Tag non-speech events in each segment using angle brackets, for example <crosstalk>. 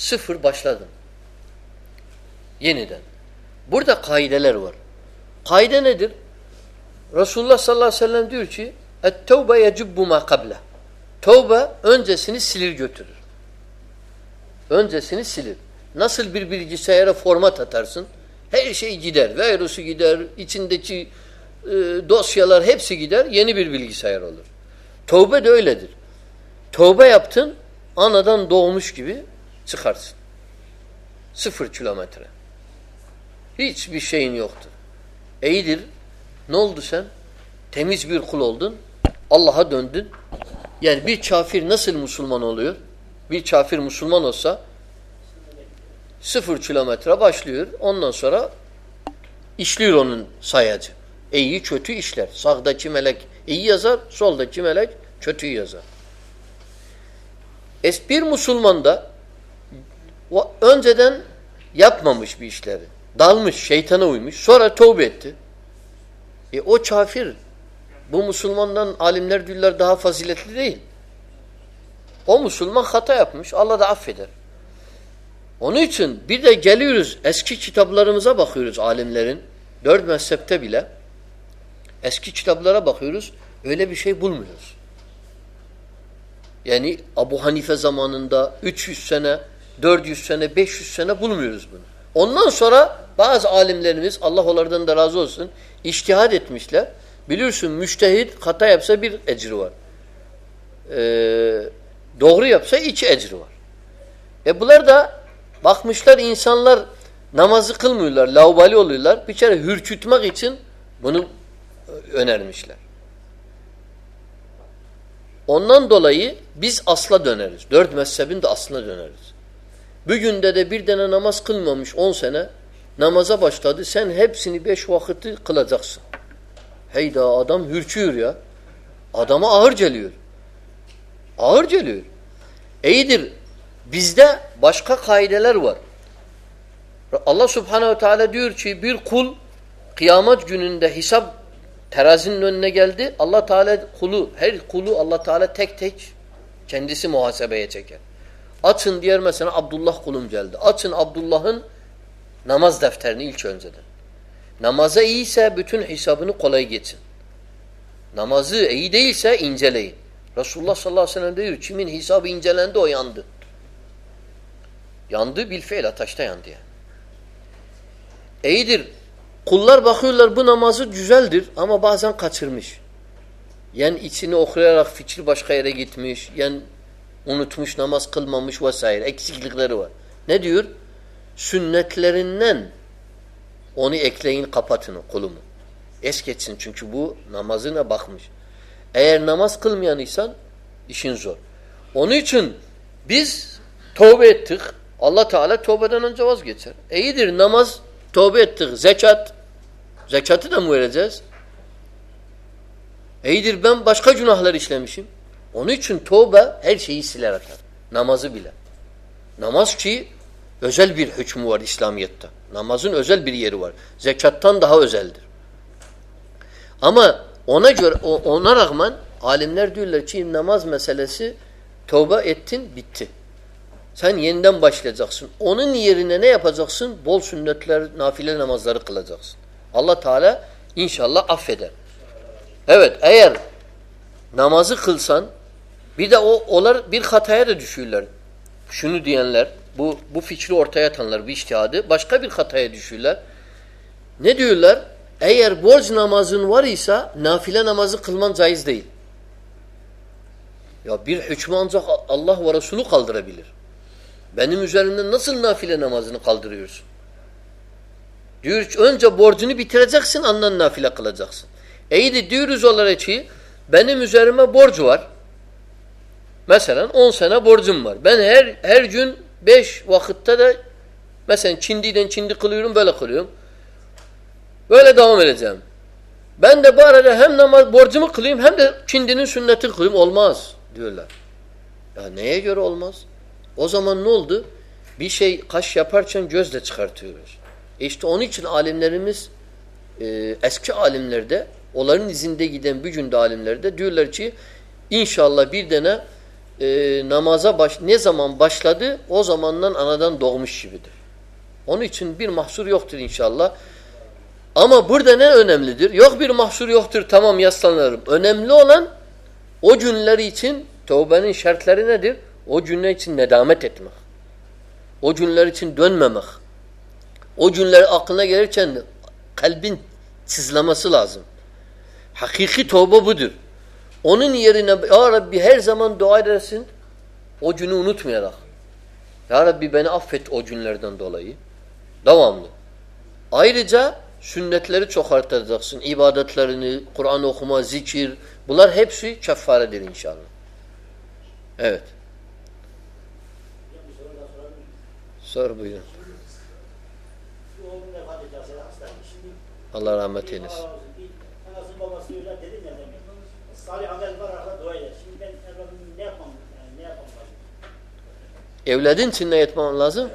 Sıfır başladın. Yeniden. Burada kaideler var. Kaide nedir? Resulullah sallallahu aleyhi ve sellem diyor ki اَتْتَوْبَ يَجُبُّ مَا قَبْلَ Tövbe öncesini silir götürür. Öncesini silir. Nasıl bir bilgisayara format atarsın? Her şey gider. Virüsü gider, içindeki e, dosyalar hepsi gider. Yeni bir bilgisayar olur. Tövbe de öyledir. Tövbe yaptın, anadan doğmuş gibi çıkarsın. Sıfır kilometre. Hiçbir şeyin yoktur. İyidir. Ne oldu sen? Temiz bir kul oldun. Allah'a döndün. Yani bir kafir nasıl Müslüman oluyor? Bir kafir Müslüman olsa sıfır kilometre başlıyor. Ondan sonra işliyor onun sayacı. İyi kötü işler. Sağdaki melek iyi yazar, soldaki melek kötü yazar. Es bir Müslüman da önceden yapmamış bir işleri. Dalmış, şeytana uymuş. Sonra tövbe etti. E o kafir. Bu Müslümandan alimler diyorlar daha faziletli değil. O Müslüman hata yapmış. Allah da affeder. Onun için bir de geliyoruz eski kitaplarımıza bakıyoruz alimlerin. Dört mezhepte bile eski kitaplara bakıyoruz. Öyle bir şey bulmuyoruz. Yani Abu Hanife zamanında 300 sene, 400 sene, 500 sene bulmuyoruz bunu. Ondan sonra bazı alimlerimiz Allah onlardan da razı olsun iştihad etmişler. Biliyorsun müştehit hata yapsa bir ecri var. Ee, doğru yapsa iki ecri var. E bunlar da bakmışlar insanlar namazı kılmıyorlar, laubali oluyorlar. Bir kere hürkütmek için bunu önermişler. Ondan dolayı biz asla döneriz. Dört mezhebin de aslına döneriz. Bugün de bir tane namaz kılmamış on sene namaza başladı. Sen hepsini beş vakiti kılacaksın. Heyda adam hürçüyor ya. Adama ağır geliyor. Ağır geliyor. İyidir. Bizde başka kaideler var. Allah subhanehu teala diyor ki bir kul kıyamet gününde hesap terazinin önüne geldi. Allah Teala kulu, her kulu Allah Teala tek tek kendisi muhasebeye çeker. Açın diğer mesela Abdullah kulum geldi. Açın Abdullah'ın namaz defterini ilk önceden. Namaza iyiyse bütün hesabını kolay geçin. Namazı iyi değilse inceleyin. Resulullah sallallahu aleyhi ve sellem diyor kimin hesabı incelendi o yandı. Yandı bil fiil ateşte yandı yani. İyidir. Kullar bakıyorlar bu namazı güzeldir ama bazen kaçırmış. Yani içini okuyarak fikir başka yere gitmiş. Yani unutmuş, namaz kılmamış vesaire. Eksiklikleri var. Ne diyor? Sünnetlerinden onu ekleyin kapatın kulumu. Es geçsin çünkü bu namazına bakmış. Eğer namaz kılmayan insan işin zor. Onun için biz tövbe ettik. Allah Teala tövbeden önce vazgeçer. İyidir namaz tövbe ettik. Zekat. Zekatı da mı vereceğiz? İyidir ben başka günahlar işlemişim. Onun için tövbe her şeyi siler atar. Namazı bile. Namaz ki özel bir hükmü var İslamiyet'te. Namazın özel bir yeri var. Zekattan daha özeldir. Ama ona göre ona rağmen alimler diyorlar ki namaz meselesi tövbe ettin bitti. Sen yeniden başlayacaksın. Onun yerine ne yapacaksın? Bol sünnetler, nafile namazları kılacaksın. Allah Teala inşallah affeder. Evet eğer namazı kılsan bir de o onlar bir hataya da düşüyorlar. Şunu diyenler, bu bu fikri ortaya atanlar bir iştihadı başka bir hataya düşüyorlar. Ne diyorlar? Eğer borç namazın var ise nafile namazı kılman caiz değil. Ya bir hükmü ancak Allah ve Resulü kaldırabilir. Benim üzerimden nasıl nafile namazını kaldırıyorsun? Diyor ki önce borcunu bitireceksin andan nafile kılacaksın. İyi diyoruz olarak ki benim üzerime borç var. Mesela 10 sene borcum var. Ben her her gün 5 vakitte de mesela çindiden çindi kılıyorum böyle kılıyorum. Böyle devam edeceğim. Ben de bu arada hem namaz borcumu kılayım hem de çindinin sünneti kılayım. Olmaz diyorlar. Ya neye göre olmaz? O zaman ne oldu? Bir şey kaş yaparken gözle çıkartıyoruz. E işte onun için alimlerimiz e, eski alimlerde onların izinde giden bir günde alimlerde diyorlar ki inşallah bir tane e, namaza baş, ne zaman başladı o zamandan anadan doğmuş gibidir. Onun için bir mahsur yoktur inşallah. Ama burada ne önemlidir? Yok bir mahsur yoktur tamam yaslanırım. Önemli olan o günler için tövbenin şartları nedir? O günler için nedamet etmek. O günler için dönmemek. O günler aklına gelirken kalbin sızlaması lazım. Hakiki tövbe budur. Onun yerine Ya Rabbi her zaman dua edersin o günü unutmayarak. Ya Rabbi beni affet o günlerden dolayı. Devamlı. Ayrıca sünnetleri çok artacaksın. İbadetlerini, Kur'an okuma, zikir bunlar hepsi keffaredir inşallah. Evet. Sor buyurun. Allah rahmet eylesin. Anası babası öyle dedi ya demek. Salih amel var arada dua eder. Şimdi ben evladım ne yapmam? Yani ne yapmam lazım? Evladın için ne etmem lazım?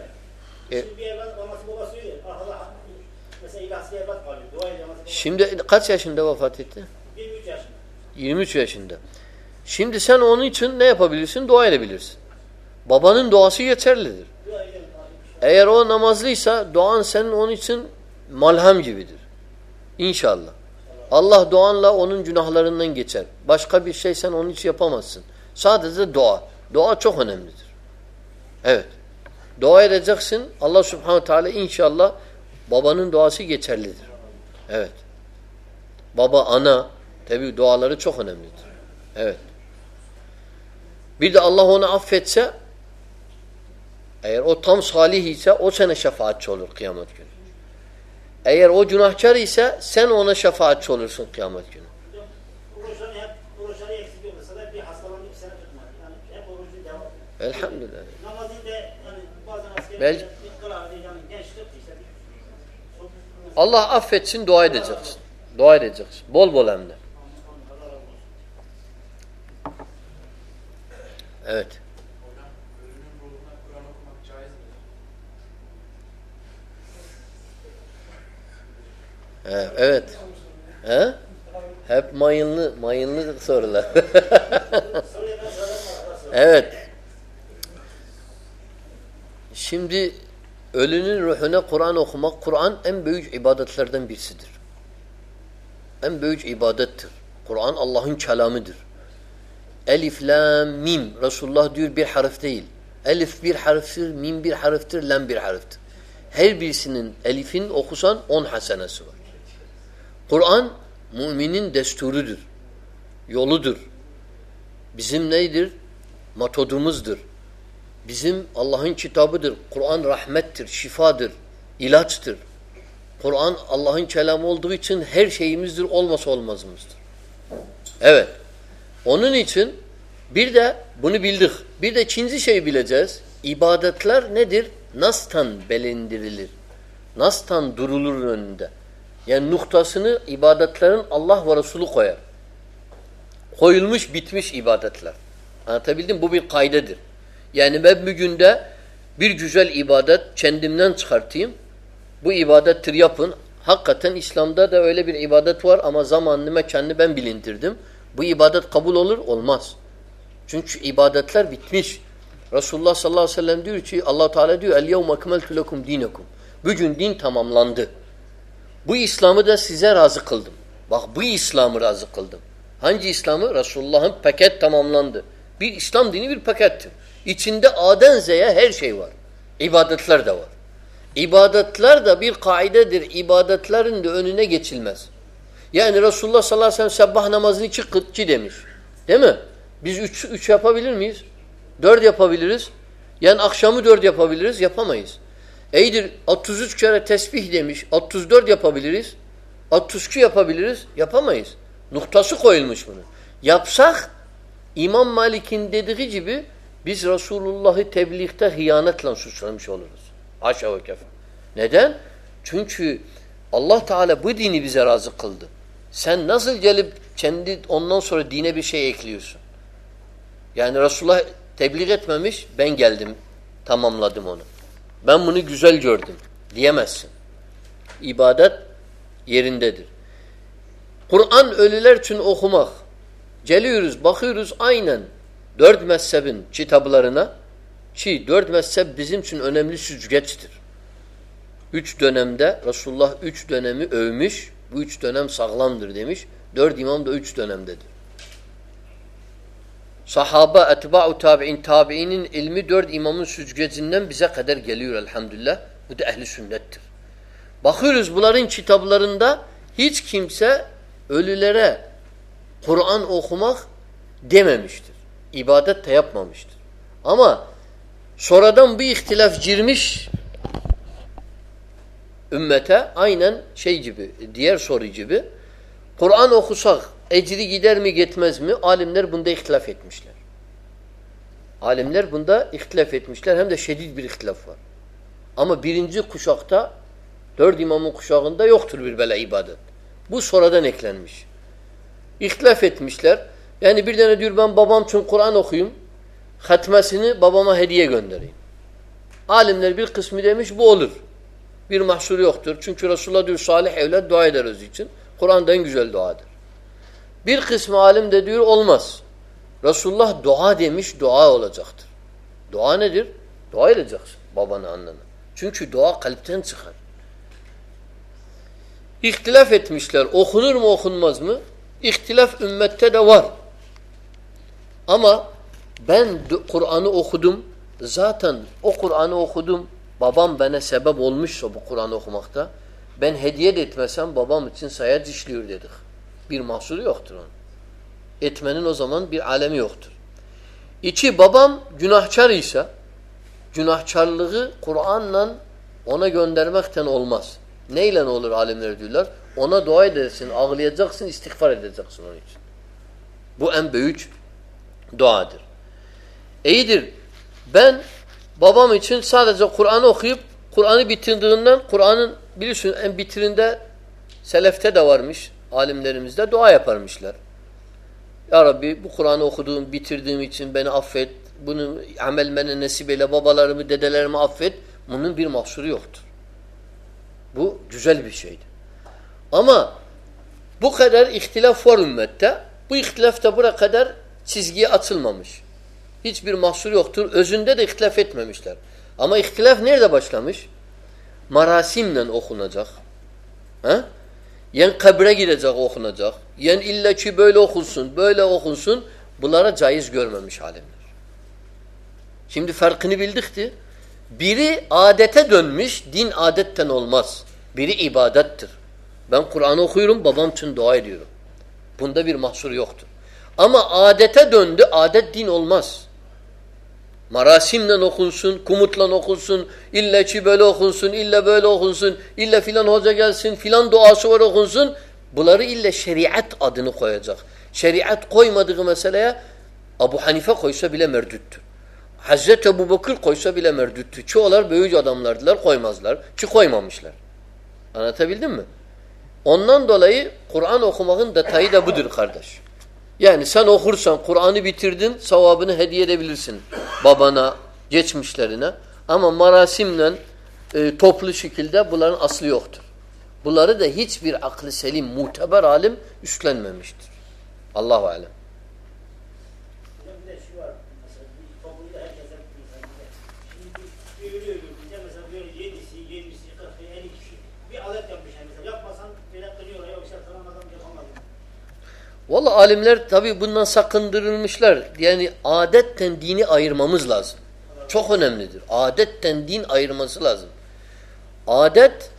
E- Şimdi bir evlat anası babası öyle. Arkada mesela ilahsi evlat kalıyor. Dua ediyor anası babası. Şimdi kaç yaşında vefat etti? 23 yaşında. 23 yaşında. Şimdi sen onun için ne yapabilirsin? Dua edebilirsin. Babanın duası yeterlidir. Eğer o namazlıysa duan senin onun için malham gibidir. İnşallah. Allah duanla onun günahlarından geçer. Başka bir şey sen onun için yapamazsın. Sadece dua. Dua çok önemlidir. Evet. Dua edeceksin. Allah subhanahu teala inşallah babanın duası geçerlidir. Evet. Baba, ana tabi duaları çok önemlidir. Evet. Bir de Allah onu affetse eğer o tam salih ise o sana şefaatçi olur kıyamet günü. Eğer o günahkar ise sen ona şefaatçi olursun kıyamet günü. Elhamdülillah. Belki- Allah affetsin dua edeceksin. Dua edeceksin. Bol bol hem de. Evet. Hocam ölünün ruhuna Kur'an okumak caiz mi? He, evet. He? Hep mayınlı, mayınlı sorular. <laughs> evet. Şimdi ölünün ruhuna Kur'an okumak, Kur'an en büyük ibadetlerden birisidir. En büyük ibadettir. Kur'an Allah'ın kelamıdır. Elif, lam, mim. Resulullah diyor bir harf değil. Elif bir harftir, mim bir harftir, lam bir harftir. Her birisinin elifin okusan on hasenesi var. Kur'an müminin desturudur. Yoludur. Bizim neydir? Matodumuzdur. Bizim Allah'ın kitabıdır. Kur'an rahmettir, şifadır, ilaçtır. Kur'an Allah'ın kelamı olduğu için her şeyimizdir, olmasa olmazımızdır. Evet. Onun için bir de bunu bildik. Bir de ikinci şey bileceğiz. İbadetler nedir? Nas'tan belindirilir. Nas'tan durulur önünde. Yani noktasını ibadetlerin Allah ve Resulü koyar. Koyulmuş bitmiş ibadetler. Anlatabildim? Bu bir kaydedir. Yani ben bir günde bir güzel ibadet kendimden çıkartayım. Bu ibadettir yapın. Hakikaten İslam'da da öyle bir ibadet var ama zamanını mekanını ben bilindirdim. Bu ibadet kabul olur? Olmaz. Çünkü ibadetler bitmiş. Resulullah sallallahu aleyhi ve sellem diyor ki allah Teala diyor el yevme ekmeltu lekum dinekum. Bugün din tamamlandı. Bu İslam'ı da size razı kıldım. Bak bu İslam'ı razı kıldım. Hangi İslam'ı? Resulullah'ın paket tamamlandı. Bir İslam dini bir pakettir. İçinde A'den her şey var. İbadetler de var. İbadetler de bir kaidedir. İbadetlerin de önüne geçilmez. Yani Resulullah sallallahu aleyhi ve sellem sabah namazını iki kıtçı demiş. Değil mi? Biz üç, üç yapabilir miyiz? Dört yapabiliriz. Yani akşamı dört yapabiliriz. Yapamayız. Eydir 33 kere tesbih demiş. 34 yapabiliriz. 32 yapabiliriz. Yapamayız. Noktası koyulmuş bunu. Yapsak İmam Malik'in dediği gibi biz Resulullah'ı tebliğde hıyanetle suçlamış oluruz. Haşa ve. Neden? Çünkü Allah Teala bu dini bize razı kıldı. Sen nasıl gelip kendi ondan sonra dine bir şey ekliyorsun? Yani Resulullah tebliğ etmemiş, ben geldim, tamamladım onu. Ben bunu güzel gördüm diyemezsin. İbadet yerindedir. Kur'an ölüler için okumak. Geliyoruz, bakıyoruz aynen. dört mezhebin kitaplarına ki dört mezhep bizim için önemli süzgeçtir. Üç dönemde Resulullah üç dönemi övmüş. Bu üç dönem sağlamdır demiş. Dört imam da üç dönemdedir. Sahaba, etba'u tabi'in, tabi'inin ilmi dört imamın süzgecinden bize kadar geliyor elhamdülillah. Bu da ehli sünnettir. Bakıyoruz bunların kitaplarında hiç kimse ölülere Kur'an okumak dememiştir. İbadet de yapmamıştır. Ama sonradan bir ihtilaf girmiş ümmete aynen şey gibi, diğer soru gibi Kur'an okusak ecri gider mi gitmez mi? Alimler bunda ihtilaf etmişler. Alimler bunda ihtilaf etmişler. Hem de şedid bir ihtilaf var. Ama birinci kuşakta dört imamın kuşağında yoktur bir böyle ibadet. Bu sonradan eklenmiş. İhtilaf etmişler. Yani bir tane diyor ben babam için Kur'an okuyayım. Hatmesini babama hediye göndereyim. Alimler bir kısmı demiş bu olur. Bir mahsur yoktur. Çünkü Resulullah diyor salih evlat dua eder öz için. Kur'an'da en güzel duadır. Bir kısmı alim de diyor olmaz. Resulullah dua demiş dua olacaktır. Dua nedir? Dua edeceksin babana annene. Çünkü dua kalpten çıkar. İhtilaf etmişler. Okunur mu okunmaz mı? İhtilaf ümmette de var. Ama ben Kur'an'ı okudum. Zaten o Kur'an'ı okudum. Babam bana sebep olmuşsa bu Kur'an okumakta. Ben hediye de etmesem babam için sayat işliyor dedik. Bir mahsuru yoktur onun. Etmenin o zaman bir alemi yoktur. İki babam günahkar ise günahkarlığı Kur'an'la ona göndermekten olmaz. Neyle olur alimler diyorlar? Ona dua edersin, ağlayacaksın, istiğfar edeceksin onun için. Bu en büyük duadır. İyidir. Ben babam için sadece Kur'an'ı okuyup Kur'an'ı bitirdiğinden Kur'an'ın biliyorsun en bitirinde selefte de varmış alimlerimizde dua yaparmışlar. Ya Rabbi bu Kur'an'ı okuduğum, bitirdiğim için beni affet. Bunu amel bana nasip babalarımı, dedelerimi affet. Bunun bir mahsuru yoktur. Bu güzel bir şeydi. Ama bu kadar ihtilaf var ümmette. Bu ihtilaf da buraya kadar çizgiye atılmamış. Hiçbir mahsur yoktur. Özünde de ihtilaf etmemişler. Ama ihtilaf nerede başlamış? Marasimle okunacak. He? Yen kabre gidecek okunacak. Yen illa ki böyle okunsun, böyle okunsun. Bunlara caiz görmemiş alimler. Şimdi farkını bildikti. Biri adete dönmüş, din adetten olmaz. Biri ibadettir. Ben Kur'an okuyorum, babam için dua ediyorum. Bunda bir mahsur yoktur. Ama adete döndü, adet din olmaz. Marasimle okunsun, kumutla okunsun, illa ki böyle okunsun, illa böyle okunsun, illa filan hoca gelsin, filan duası var okunsun. Bunları illa şeriat adını koyacak. Şeriat koymadığı meseleye Abu Hanife koysa bile merdüttür. Hazreti Ebu Bakır koysa bile merdüttür. Çoğular büyük adamlardılar koymazlar. Ki koymamışlar. Anlatabildim mi? Ondan dolayı Kur'an okumanın detayı da budur kardeş. Yani sen okursan Kur'an'ı bitirdin sevabını hediye edebilirsin babana, geçmişlerine. Ama marasimle e, toplu şekilde bunların aslı yoktur. Bunları da hiçbir aklı selim, muteber alim üstlenmemiştir. Allahu alem. Bir de şu var mesela bir toplumda herkese mesela şimdi bir ölü öldürdüğünde mesela böyle yedisi, yedisi, kırkı, elli kişi bir alet yapmış yani mesela yapmasan böyle kırıyorlar yoksa falan adam yapamaz. Valla alimler tabi bundan sakındırılmışlar. Yani adetten dini ayırmamız lazım. Çok önemlidir. Adetten din ayırması lazım. Adet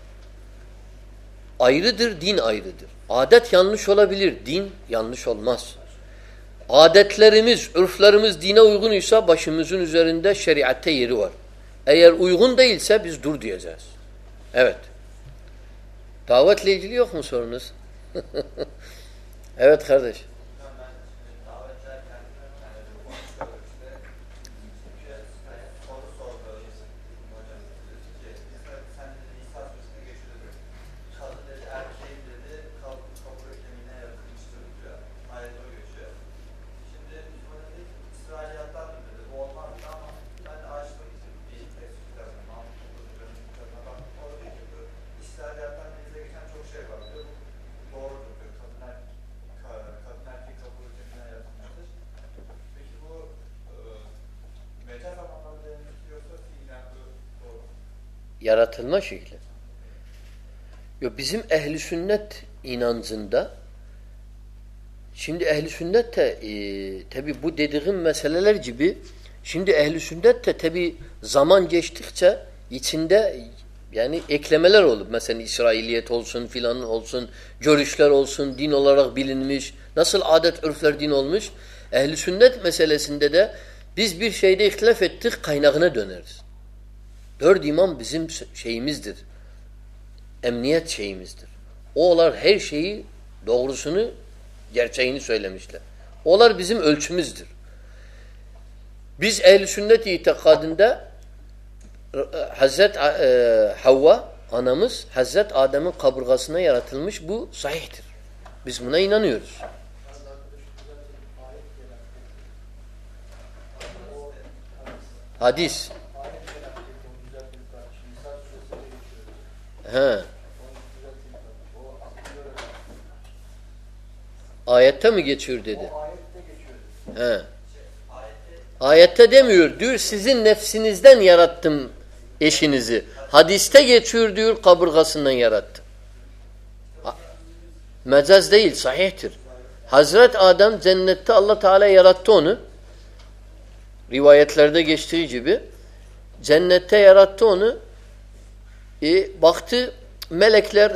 ayrıdır, din ayrıdır. Adet yanlış olabilir, din yanlış olmaz. Adetlerimiz, ürflerimiz dine uygunuysa başımızın üzerinde şeriatte yeri var. Eğer uygun değilse biz dur diyeceğiz. Evet. Davetle ilgili yok mu sorunuz? <laughs> evet kardeş. İsrailiyattan denize geçen çok şey var diyor. Bu doğrudur diyor. Kadınlar, ka- kadınlar Yaratılma şekli. Yo, bizim ehli sünnet inancında şimdi ehli sünnet de e, tabi bu dediğim meseleler gibi şimdi ehli sünnet de tabi zaman geçtikçe içinde yani eklemeler olur. Mesela İsrailiyet olsun filan olsun, görüşler olsun, din olarak bilinmiş. Nasıl adet örfler din olmuş? Ehli sünnet meselesinde de biz bir şeyde ihtilaf ettik kaynağına döneriz. Dört imam bizim şeyimizdir. Emniyet şeyimizdir. Olar her şeyi doğrusunu, gerçeğini söylemişler. Olar bizim ölçümüzdür. Biz ehl-i sünnet itikadında Hazret e, Havva anamız Hazret Adem'in kaburgasına yaratılmış. Bu sahihtir. Biz buna inanıyoruz. Hadis. He. Ayette mi geçiyor dedi? He. Ayette demiyor. Diyor sizin nefsinizden yarattım eşinizi. Hadiste geçiyor diyor kaburgasından yarattı. Mecaz değil, sahihtir. Hazret Adem cennette Allah Teala yarattı onu. Rivayetlerde geçtiği gibi cennette yarattı onu. E, baktı melekler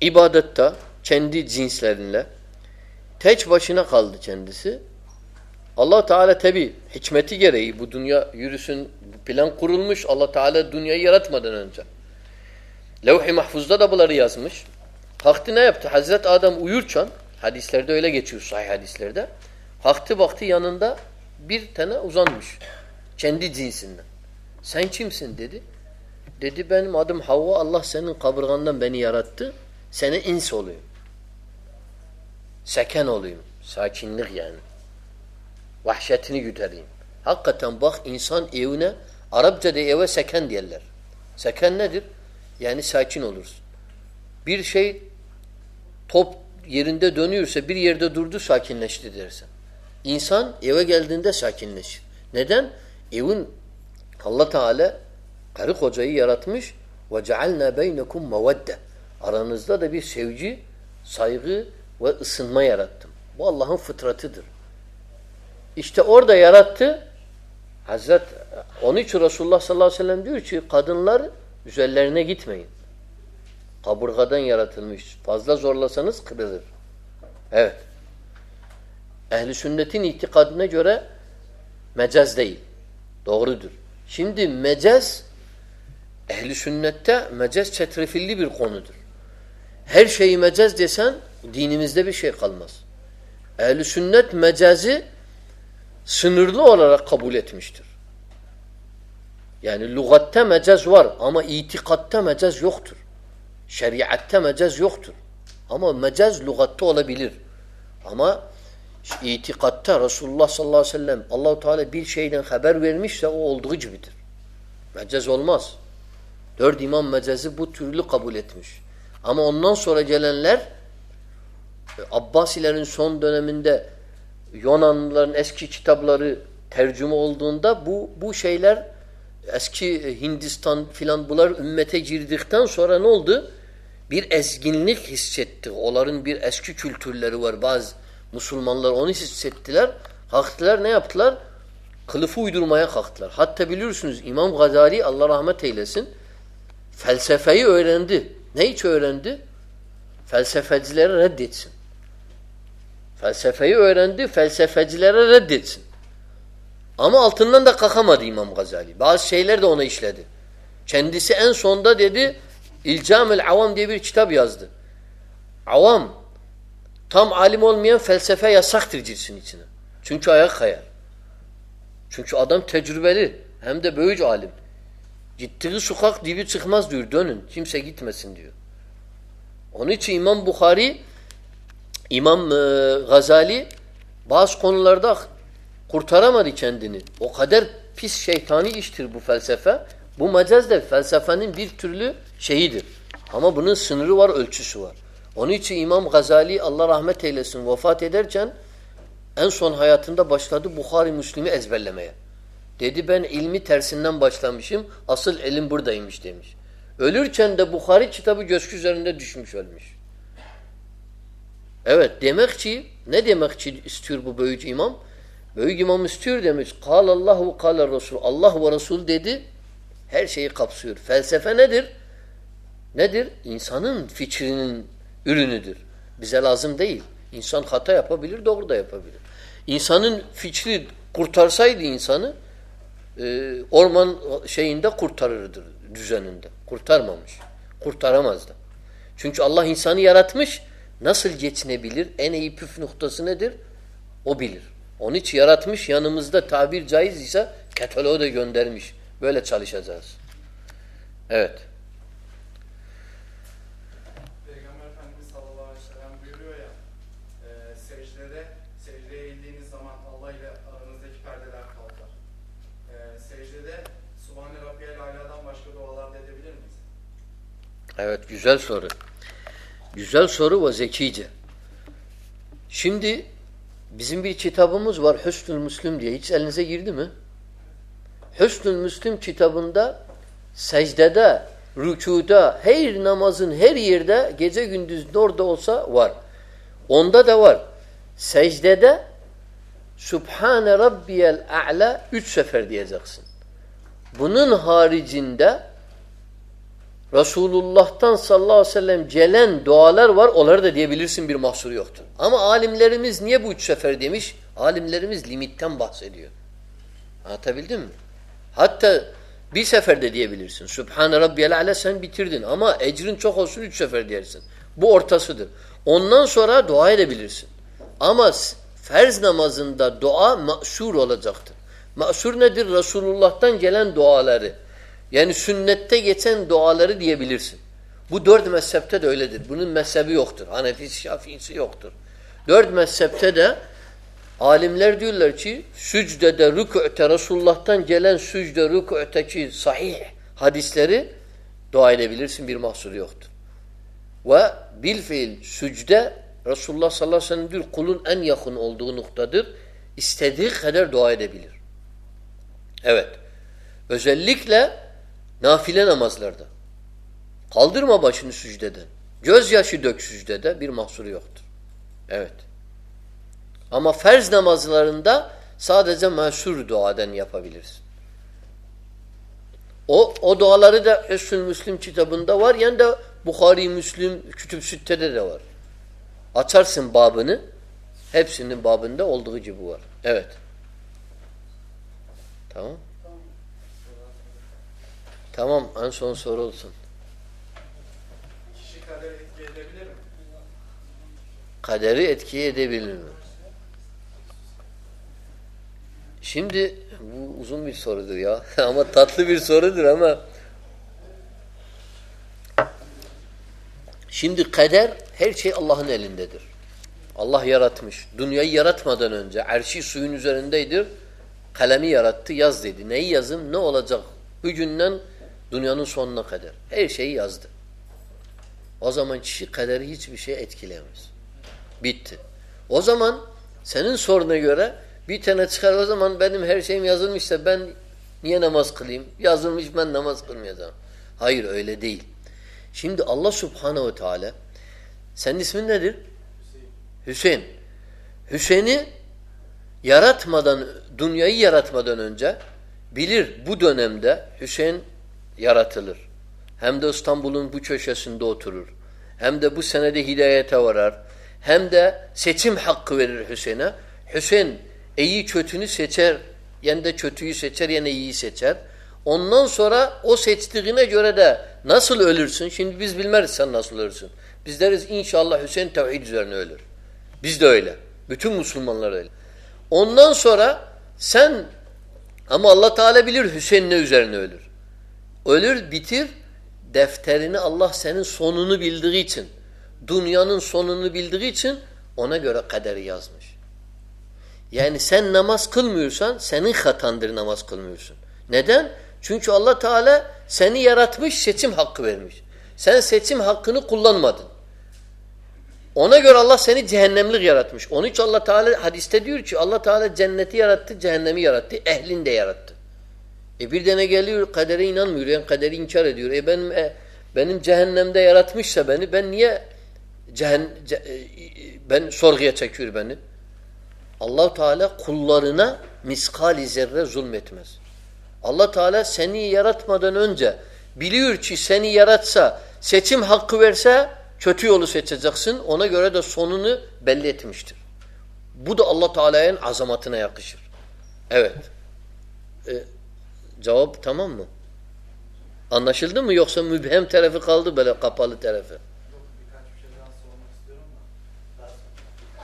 ibadette kendi cinslerinle tek başına kaldı kendisi. Allah Teala tabi hikmeti gereği bu dünya yürüsün plan kurulmuş. Allah Teala dünyayı yaratmadan önce. Levh-i Mahfuz'da da bunları yazmış. Kalktı ne yaptı? Hazret Adam uyurken hadislerde öyle geçiyor sahih hadislerde. Kalktı baktı yanında bir tane uzanmış. Kendi cinsinden. Sen kimsin dedi. Dedi benim adım Havva. Allah senin kaburgandan beni yarattı. Seni ins olayım. Seken olayım. Sakinlik yani. Vahşetini güdereyim. Hakikaten bak insan evine Arapçada eve seken diyorlar. Seken nedir? Yani sakin olursun. Bir şey top yerinde dönüyorsa bir yerde durdu sakinleşti dersen. İnsan eve geldiğinde sakinleşir. Neden? Evin Allah Teala karı kocayı yaratmış ve cealna beynekum mevedde. Aranızda da bir sevgi, saygı ve ısınma yarattım. Bu Allah'ın fıtratıdır. İşte orada yarattı. Hazret onun için Resulullah sallallahu aleyhi ve sellem diyor ki kadınlar üzerlerine gitmeyin. Kaburgadan yaratılmış. Fazla zorlasanız kırılır. Evet. Ehli sünnetin itikadına göre mecaz değil. Doğrudur. Şimdi mecaz ehli sünnette mecaz çetrefilli bir konudur. Her şeyi mecaz desen dinimizde bir şey kalmaz. Ehli sünnet mecazi sınırlı olarak kabul etmiştir. Yani lügatte mecaz var ama itikatta mecaz yoktur. Şeriatte mecaz yoktur. Ama mecaz lügatte olabilir. Ama itikatta Resulullah sallallahu aleyhi ve sellem Allahu Teala bir şeyden haber vermişse o olduğu gibidir. Mecaz olmaz. Dört imam mecazı bu türlü kabul etmiş. Ama ondan sonra gelenler Abbasilerin son döneminde Yunanlıların eski kitapları tercüme olduğunda bu bu şeyler eski Hindistan filan bunlar ümmete girdikten sonra ne oldu? Bir ezginlik hissetti. Onların bir eski kültürleri var. Bazı Müslümanlar onu hissettiler. Kalktılar ne yaptılar? Kılıfı uydurmaya kalktılar. Hatta biliyorsunuz İmam Gazali Allah rahmet eylesin felsefeyi öğrendi. Ne hiç öğrendi? Felsefecileri reddetsin. Felsefeyi öğrendi, felsefecilere reddetsin. Ama altından da kalkamadı İmam Gazali. Bazı şeyler de ona işledi. Kendisi en sonda dedi İlcamül Avam diye bir kitap yazdı. Avam tam alim olmayan felsefe yasaktır cilsin içine. Çünkü ayak kayar. Çünkü adam tecrübeli. Hem de böyük alim. Gittiği sokak dibi çıkmaz diyor. Dönün. Kimse gitmesin diyor. Onun için İmam Bukhari İmam e, Gazali bazı konularda kurtaramadı kendini. O kadar pis şeytani iştir bu felsefe. Bu mecaz da felsefenin bir türlü şeyidir. Ama bunun sınırı var, ölçüsü var. Onun için İmam Gazali Allah rahmet eylesin vefat ederken en son hayatında başladı Bukhari Müslim'i ezberlemeye. Dedi ben ilmi tersinden başlamışım. Asıl ilim buradaymış demiş. Ölürken de Bukhari kitabı göçkü üzerinde düşmüş ölmüş. Evet demek ki ne demek ki istiyor bu büyük imam? Büyük imam istiyor demiş. Kal Allah ve kal Resul. Allah ve Resul dedi. Her şeyi kapsıyor. Felsefe nedir? Nedir? İnsanın fikrinin ürünüdür. Bize lazım değil. İnsan hata yapabilir, doğru da yapabilir. İnsanın fikri kurtarsaydı insanı e, orman şeyinde kurtarırdı düzeninde. Kurtarmamış. Kurtaramazdı. Çünkü Allah insanı yaratmış. Nasıl geçinebilir? En iyi püf noktası nedir? O bilir. Onun için yaratmış. Yanımızda tabir caiz ise kataloğu da göndermiş. Böyle çalışacağız. Evet. Peygamber Efendimiz sallallahu aleyhi ve sellem buyuruyor ya, e, secdede, secdeye eğildiğiniz zaman Allah ile aranızdaki perdeler kalkar. E, secdede Subhane Rabbiyel Ala'dan başka dualar da edebilir miyiz? Evet güzel soru. Güzel soru ve zekice. Şimdi bizim bir kitabımız var Hüsnül Müslüm diye. Hiç elinize girdi mi? Hüsnül Müslüm kitabında secdede, rükuda, her namazın her yerde gece gündüz orada olsa var. Onda da var. Secdede Subhane Rabbiyel A'la üç sefer diyeceksin. Bunun haricinde Resulullah'tan sallallahu aleyhi ve sellem gelen dualar var. Onları da diyebilirsin bir mahsuru yoktur. Ama alimlerimiz niye bu üç sefer demiş? Alimlerimiz limitten bahsediyor. Anlatabildim mi? Hatta bir seferde diyebilirsin. Sübhane Rabbiyel Ala sen bitirdin ama ecrin çok olsun üç sefer diyersin. Bu ortasıdır. Ondan sonra dua edebilirsin. Ama ferz namazında dua ma'sur olacaktır. Ma'sur nedir? Resulullah'tan gelen duaları. Yani sünnette geçen duaları diyebilirsin. Bu dört mezhepte de öyledir. Bunun mezhebi yoktur. Hanefisi, Şafiisi yoktur. Dört mezhepte de alimler diyorlar ki sücdede, rükû'te Resulullah'tan gelen sücde, rükû'teki sahih hadisleri dua edebilirsin. Bir mahsuru yoktur. Ve bil fiil sücde Resulullah sallallahu aleyhi ve sellem diyor kulun en yakın olduğu noktadır. İstediği kadar dua edebilir. Evet. Özellikle Nafile namazlarda. Kaldırma başını sücdeden. Gözyaşı dök sücdede bir mahsuru yoktur. Evet. Ama ferz namazlarında sadece meşhur duaden yapabilirsin. O, o duaları da Esul Müslim kitabında var. Yani de Bukhari, Müslim, Kütüb Sütte'de de var. Açarsın babını. Hepsinin babında olduğu gibi var. Evet. Tamam. Tamam en son soru olsun. Kişi kaderi etki edebilir mi? Kaderi etki edebilir mi? Şimdi bu uzun bir sorudur ya. <laughs> ama tatlı bir sorudur ama Şimdi kader her şey Allah'ın elindedir. Allah yaratmış. Dünyayı yaratmadan önce erşi suyun üzerindeydir. Kalemi yarattı yaz dedi. Neyi yazım? Ne olacak? Bugünden Dünyanın sonuna kadar. Her şeyi yazdı. O zaman kişi kaderi hiçbir şey etkilemez. Bitti. O zaman senin soruna göre bir tane çıkar o zaman benim her şeyim yazılmışsa ben niye namaz kılayım? Yazılmış ben namaz kılmayacağım. Hayır öyle değil. Şimdi Allah subhanehu teala senin ismin nedir? Hüseyin. Hüseyin'i yaratmadan, dünyayı yaratmadan önce bilir bu dönemde Hüseyin yaratılır. Hem de İstanbul'un bu köşesinde oturur. Hem de bu senede hidayete varar. Hem de seçim hakkı verir Hüseyin'e. Hüseyin iyi kötünü seçer. Yani de kötüyü seçer, yani iyiyi seçer. Ondan sonra o seçtiğine göre de nasıl ölürsün? Şimdi biz bilmeriz sen nasıl ölürsün. Biz deriz inşallah Hüseyin tevhid üzerine ölür. Biz de öyle. Bütün Müslümanlar öyle. Ondan sonra sen ama Allah Teala bilir Hüseyin ne üzerine ölür. Ölür bitir defterini Allah senin sonunu bildiği için dünyanın sonunu bildiği için ona göre kaderi yazmış. Yani sen namaz kılmıyorsan senin hatandır namaz kılmıyorsun. Neden? Çünkü Allah Teala seni yaratmış seçim hakkı vermiş. Sen seçim hakkını kullanmadın. Ona göre Allah seni cehennemlik yaratmış. Onun için Allah Teala hadiste diyor ki Allah Teala cenneti yarattı, cehennemi yarattı, ehlini de yarattı. E bir tane geliyor kadere inanmıyor. Yani kaderi inkar ediyor. E benim e, benim cehennemde yaratmışsa beni ben niye cehen, ce, e, ben sorguya çekiyor beni? Allah Teala kullarına miskali zerre zulmetmez. Allah Teala seni yaratmadan önce biliyor ki seni yaratsa, seçim hakkı verse kötü yolu seçeceksin. Ona göre de sonunu belli etmiştir. Bu da Allah Teala'nın azamatına yakışır. Evet. Ee, cevap tamam mı? Anlaşıldı mı yoksa mübhem tarafı kaldı böyle kapalı tarafı?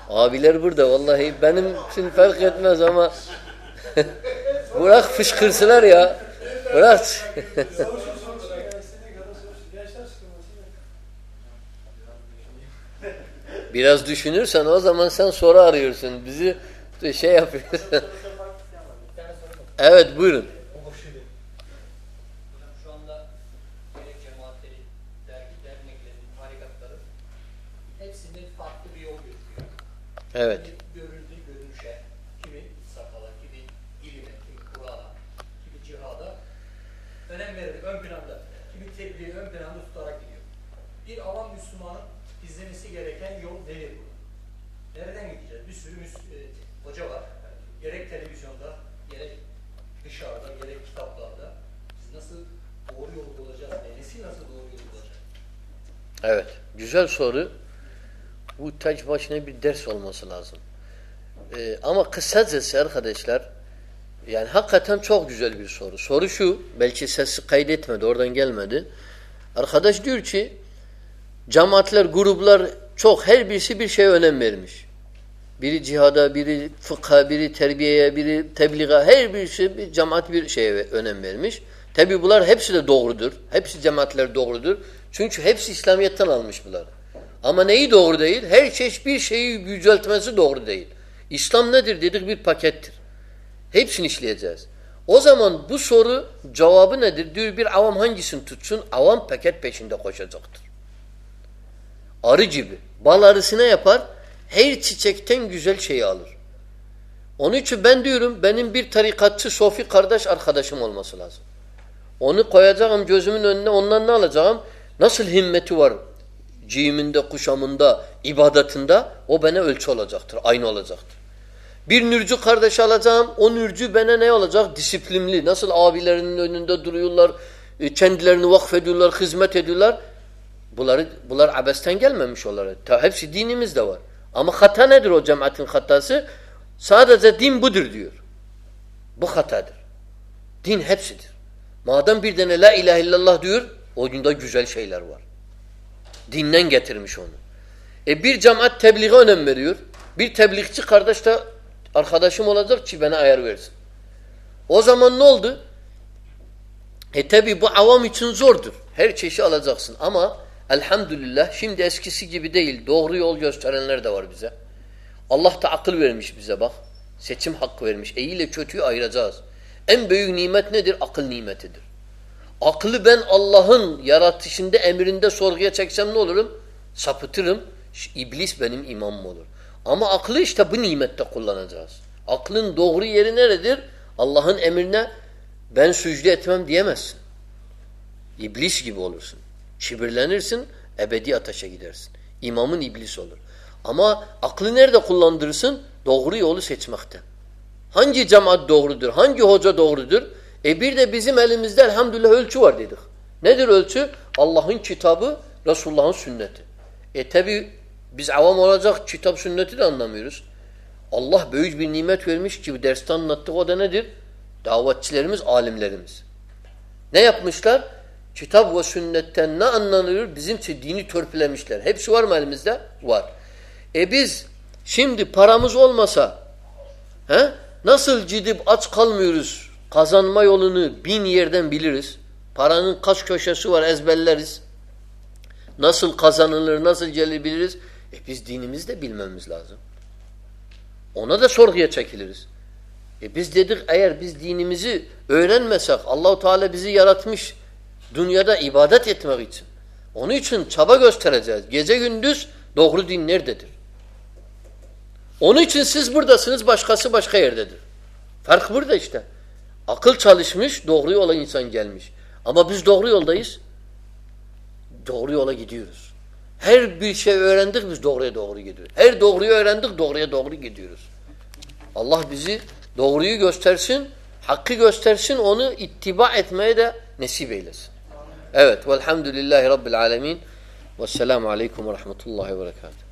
Abiler burada vallahi benim için fark etmez ama <laughs> bırak fışkırsılar ya. Bırak. <laughs> Biraz düşünürsen o zaman sen soru arıyorsun. Bizi şey yapıyorsun. <laughs> evet buyurun. Evet. Kimi görüldüğü görünüşe, kimi sakala, kimi ilime, kimi Kur'an'a, kimi cihada önem vererek ön planda, kimi tebliği ön planda tutarak gidiyor. Bir avam Müslümanın izlemesi gereken yol nedir bu? Nereden gideceğiz? Bir sürü e, hoca var. Yani gerek televizyonda, gerek dışarıda, gerek kitaplarda. Biz nasıl doğru yolu bulacağız? Nesil nasıl doğru yolu bulacak? Evet. Güzel soru. Bu taç başına bir ders olması lazım. Ee, ama kısacası arkadaşlar yani hakikaten çok güzel bir soru. Soru şu, belki sesi kaydetmedi, oradan gelmedi. Arkadaş diyor ki cemaatler, gruplar çok her birisi bir şeye önem vermiş. Biri cihada, biri fıkha, biri terbiyeye, biri tebliğe, her birisi bir cemaat bir şeye önem vermiş. Tabi bunlar hepsi de doğrudur. Hepsi cemaatler doğrudur. Çünkü hepsi İslamiyet'ten almış bunlar. Ama neyi doğru değil? Her çeşit bir şeyi yüceltmesi doğru değil. İslam nedir dedik bir pakettir. Hepsini işleyeceğiz. O zaman bu soru cevabı nedir? Diyor bir avam hangisini tutsun? Avam paket peşinde koşacaktır. Arı gibi. Bal arısı ne yapar? Her çiçekten güzel şeyi alır. Onun için ben diyorum benim bir tarikatçı Sofi kardeş arkadaşım olması lazım. Onu koyacağım gözümün önüne ondan ne alacağım? Nasıl himmeti var ciminde, kuşamında, ibadetinde o bana ölçü olacaktır. Aynı olacaktır. Bir nürcü kardeş alacağım. O nürcü bana ne olacak? Disiplinli. Nasıl abilerinin önünde duruyorlar, e, kendilerini vakfediyorlar, hizmet ediyorlar. Bunları, bunlar abesten gelmemiş olarak. Ta, hepsi dinimizde var. Ama hata nedir o cemaatin hatası? Sadece din budur diyor. Bu hatadır. Din hepsidir. Madem bir tane la ilahe illallah diyor, o günde güzel şeyler var. Dinden getirmiş onu. E bir cemaat tebliğe önem veriyor. Bir tebliğçi kardeş de arkadaşım olacak ki bana ayar versin. O zaman ne oldu? E tabi bu avam için zordur. Her çeşi alacaksın ama elhamdülillah şimdi eskisi gibi değil. Doğru yol gösterenler de var bize. Allah da akıl vermiş bize bak. Seçim hakkı vermiş. İyi ile kötüyü ayıracağız. En büyük nimet nedir? Akıl nimetidir. Aklı ben Allah'ın yaratışında emrinde sorguya çeksem ne olurum? Sapıtırım. İblis benim imamım olur. Ama aklı işte bu nimette kullanacağız. Aklın doğru yeri neredir? Allah'ın emrine ben sücde etmem diyemezsin. İblis gibi olursun. Kibirlenirsin, ebedi ateşe gidersin. İmamın iblis olur. Ama aklı nerede kullandırırsın? Doğru yolu seçmekte. Hangi cemaat doğrudur? Hangi hoca doğrudur? E bir de bizim elimizde elhamdülillah ölçü var dedik. Nedir ölçü? Allah'ın kitabı, Resulullah'ın sünneti. E tabi biz avam olacak kitap sünneti de anlamıyoruz. Allah büyük bir nimet vermiş ki derste anlattık o da nedir? Davetçilerimiz, alimlerimiz. Ne yapmışlar? Kitap ve sünnetten ne anlanıyor? Bizim için dini törpülemişler. Hepsi var mı elimizde? Var. E biz şimdi paramız olmasa he, nasıl gidip aç kalmıyoruz? Kazanma yolunu bin yerden biliriz. Paranın kaç köşesi var ezberleriz. Nasıl kazanılır, nasıl gelir biliriz. E biz dinimizi de bilmemiz lazım. Ona da sorguya çekiliriz. E biz dedik eğer biz dinimizi öğrenmesek Allahu Teala bizi yaratmış dünyada ibadet etmek için. Onun için çaba göstereceğiz. Gece gündüz doğru din nerededir? Onun için siz buradasınız, başkası başka yerdedir. Fark burada işte. Akıl çalışmış, doğru yola insan gelmiş. Ama biz doğru yoldayız. Doğru yola gidiyoruz. Her bir şey öğrendik biz doğruya doğru gidiyoruz. Her doğruyu öğrendik doğruya doğru gidiyoruz. Allah bizi doğruyu göstersin, hakkı göstersin, onu ittiba etmeye de nasip eylesin. Evet. Velhamdülillahi Rabbil alemin. Vesselamu aleyküm ve rahmetullahi ve berekatuhu.